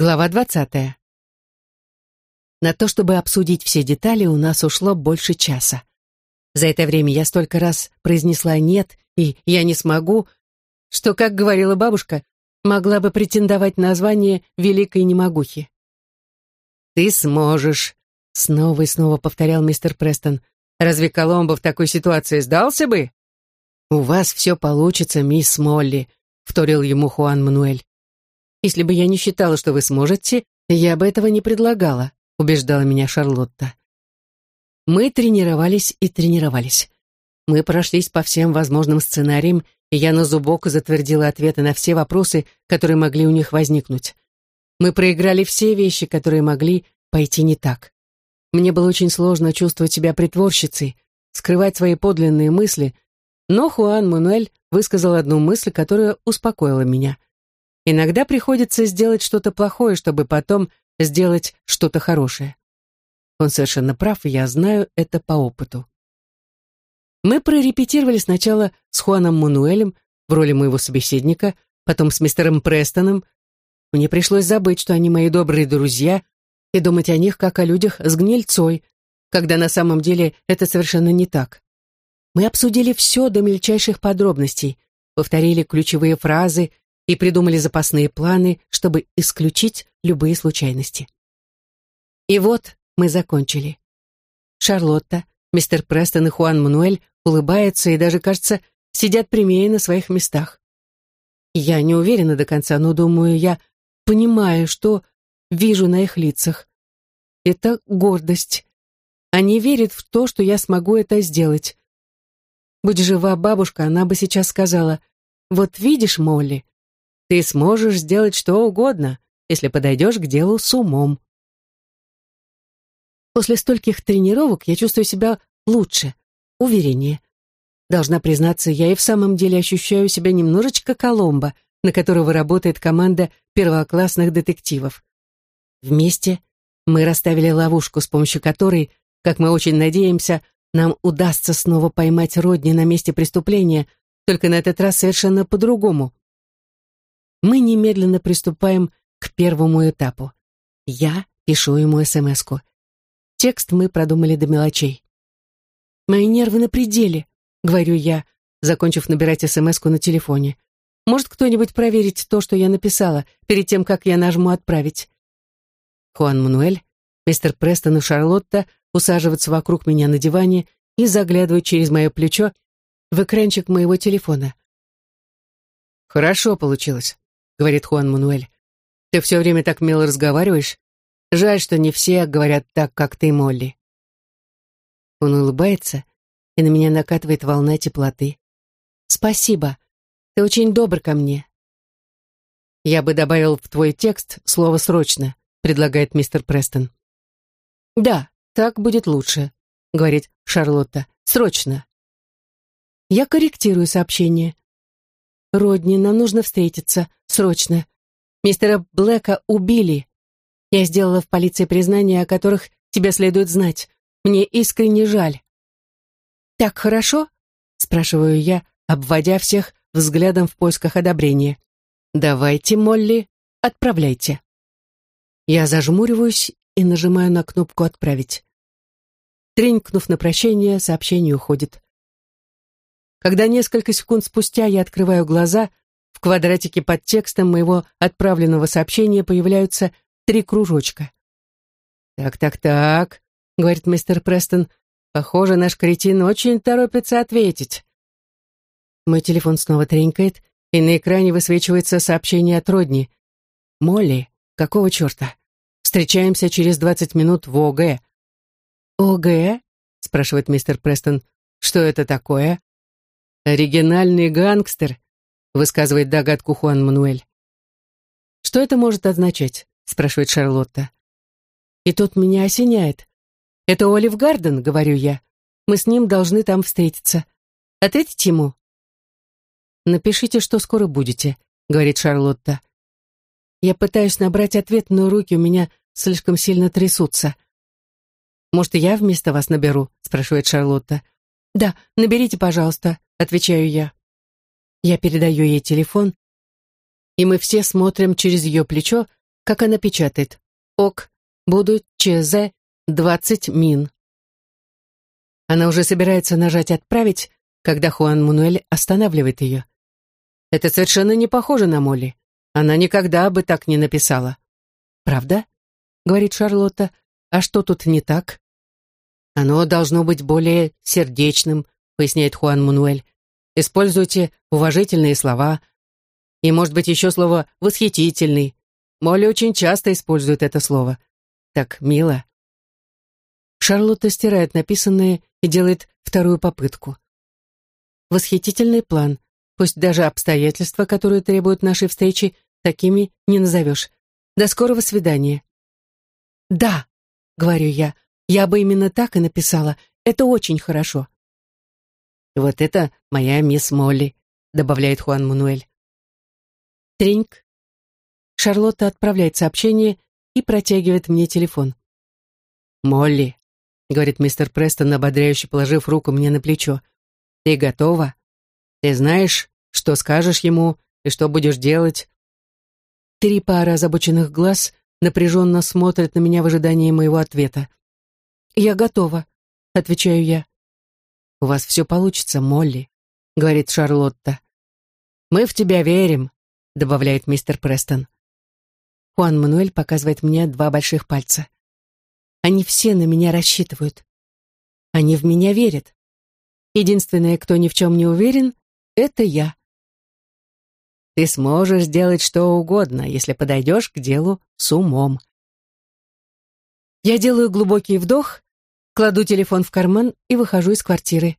Глава двадцатая. На то, чтобы обсудить все детали, у нас ушло больше часа. За это время я столько раз произнесла «нет» и «я не смогу», что, как говорила бабушка, могла бы претендовать на звание великой немогухи. «Ты сможешь», — снова и снова повторял мистер Престон. «Разве Коломбо в такой ситуации сдался бы?» «У вас все получится, мисс Молли», — вторил ему Хуан Мануэль. Если бы я не считала, что вы сможете, я бы этого не предлагала», — убеждала меня Шарлотта. Мы тренировались и тренировались. Мы прошлись по всем возможным сценариям, и я на зубок затвердила ответы на все вопросы, которые могли у них возникнуть. Мы проиграли все вещи, которые могли пойти не так. Мне было очень сложно чувствовать себя притворщицей, скрывать свои подлинные мысли, но Хуан Мануэль высказал одну мысль, которая успокоила меня — Иногда приходится сделать что-то плохое, чтобы потом сделать что-то хорошее. Он совершенно прав, и я знаю это по опыту. Мы прорепетировали сначала с Хуаном Мануэлем в роли моего собеседника, потом с мистером Престоном. Мне пришлось забыть, что они мои добрые друзья, и думать о них как о людях с гнильцой, когда на самом деле это совершенно не так. Мы обсудили все до мельчайших подробностей, повторили ключевые фразы и придумали запасные планы, чтобы исключить любые случайности. И вот мы закончили. Шарлотта, мистер Престон и Хуан Мануэль улыбаются и даже, кажется, сидят прямее на своих местах. Я не уверена до конца, но, думаю, я понимаю, что вижу на их лицах. Это гордость. Они верят в то, что я смогу это сделать. Будь жива бабушка, она бы сейчас сказала, «Вот видишь, Молли, ты сможешь сделать что угодно, если подойдешь к делу с умом. После стольких тренировок я чувствую себя лучше, увереннее. Должна признаться, я и в самом деле ощущаю себя немножечко Коломбо, на которого работает команда первоклассных детективов. Вместе мы расставили ловушку, с помощью которой, как мы очень надеемся, нам удастся снова поймать Родни на месте преступления, только на этот раз совершенно по-другому мы немедленно приступаем к первому этапу. Я пишу ему СМС-ку. Текст мы продумали до мелочей. «Мои нервы на пределе», — говорю я, закончив набирать СМС-ку на телефоне. «Может кто-нибудь проверить то, что я написала, перед тем, как я нажму «Отправить»?» Хуан Мануэль, мистер Престон и Шарлотта усаживаются вокруг меня на диване и заглядывают через мое плечо в экранчик моего телефона. «Хорошо получилось. — говорит Хуан Мануэль. «Ты все время так мило разговариваешь. Жаль, что не все говорят так, как ты, Молли». Он улыбается, и на меня накатывает волна теплоты. «Спасибо. Ты очень добр ко мне». «Я бы добавил в твой текст слово «срочно», — предлагает мистер Престон. «Да, так будет лучше», — говорит Шарлотта. «Срочно». Я корректирую сообщение. «Родни, нам нужно встретиться. Срочно. Мистера Блэка убили. Я сделала в полиции признания, о которых тебе следует знать. Мне искренне жаль». «Так хорошо?» — спрашиваю я, обводя всех взглядом в поисках одобрения. «Давайте, Молли, отправляйте». Я зажмуриваюсь и нажимаю на кнопку «Отправить». Тренькнув на прощение, сообщение уходит. Когда несколько секунд спустя я открываю глаза, в квадратике под текстом моего отправленного сообщения появляются три кружочка. «Так-так-так», — говорит мистер Престон, — «похоже, наш кретин очень торопится ответить». Мой телефон снова тренькает, и на экране высвечивается сообщение от Родни. «Молли, какого черта? Встречаемся через двадцать минут в ОГ». «ОГ?» — спрашивает мистер Престон. «Что это такое?» «Оригинальный гангстер», — высказывает догадку Хуан Мануэль. «Что это может означать?» — спрашивает Шарлотта. И тут меня осеняет. «Это Олив Гарден», — говорю я. «Мы с ним должны там встретиться. Ответите ему?» «Напишите, что скоро будете», — говорит Шарлотта. Я пытаюсь набрать ответ, но руки у меня слишком сильно трясутся. «Может, я вместо вас наберу?» — спрашивает Шарлотта. «Да, наберите, пожалуйста», отвечаю я. Я передаю ей телефон, и мы все смотрим через ее плечо, как она печатает. «Ок, буду ЧЗ 20 мин». Она уже собирается нажать «Отправить», когда Хуан Мануэль останавливает ее. Это совершенно не похоже на Молли. Она никогда бы так не написала. «Правда?» — говорит Шарлотта. «А что тут не так?» «Оно должно быть более сердечным», — поясняет Хуан Мануэль. «Используйте уважительные слова. И, может быть, еще слово «восхитительный». Молли очень часто использует это слово. Так мило». Шарлотта стирает написанное и делает вторую попытку. «Восхитительный план. Пусть даже обстоятельства, которые требуют нашей встречи, такими не назовешь. До скорого свидания. Да, говорю я, я бы именно так и написала. Это очень хорошо. Вот это моя мисс Молли, добавляет Хуан Мануэль. Тринк. Шарлотта отправляет сообщение и протягивает мне телефон. «Молли», — говорит мистер Престон, ободряюще положив руку мне на плечо, — «ты готова?» Ты знаешь, что скажешь ему и что будешь делать?» Три пары озабоченных глаз напряженно смотрят на меня в ожидании моего ответа. «Я готова», — отвечаю я. «У вас все получится, Молли», — говорит Шарлотта. «Мы в тебя верим», — добавляет мистер Престон. Хуан Мануэль показывает мне два больших пальца. Они все на меня рассчитывают. Они в меня верят. Единственное, кто ни в чем не уверен, это я. Ты сможешь сделать что угодно, если подойдешь к делу с умом. Я делаю глубокий вдох, кладу телефон в карман и выхожу из квартиры.